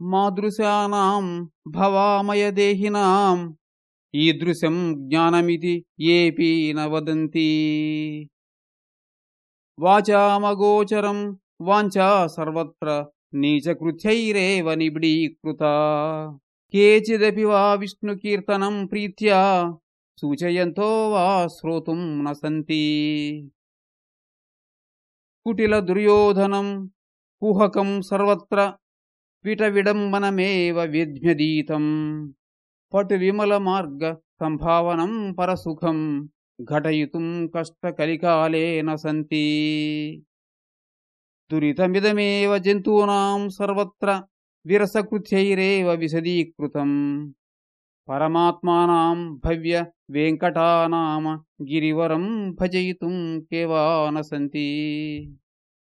మాదృశానాం భవామయదేహినాం. ఈదృశం జ్ఞానమితి AP న వదంతి వాచామగోచరం వాంఛా సర్వత్ర నీచకృత్యైరేవ నిబిడీకృత. కేచిదపి వా విష్ణుకీర్తనం ప్రీత్యా సూచయంతో వా శ్రోతుం నసంతి. కుటిల దుర్యోధనం కుహకం సర్వత్ర విటవిడంబనమేవ విధ్యదీతం పటు విమల మార్గ సంభావనం పరసుఖం. ఘటయితుం కష్టకలికాలేన సంతి దురితమిదమేవ జంతూనాం సర్వత్ర విరసకృత్యైరేవ విశదీకృతం. పరమాత్మానాం భవ్య వెంకటానామ గిరివరం భజయితుం కేవాన సంతి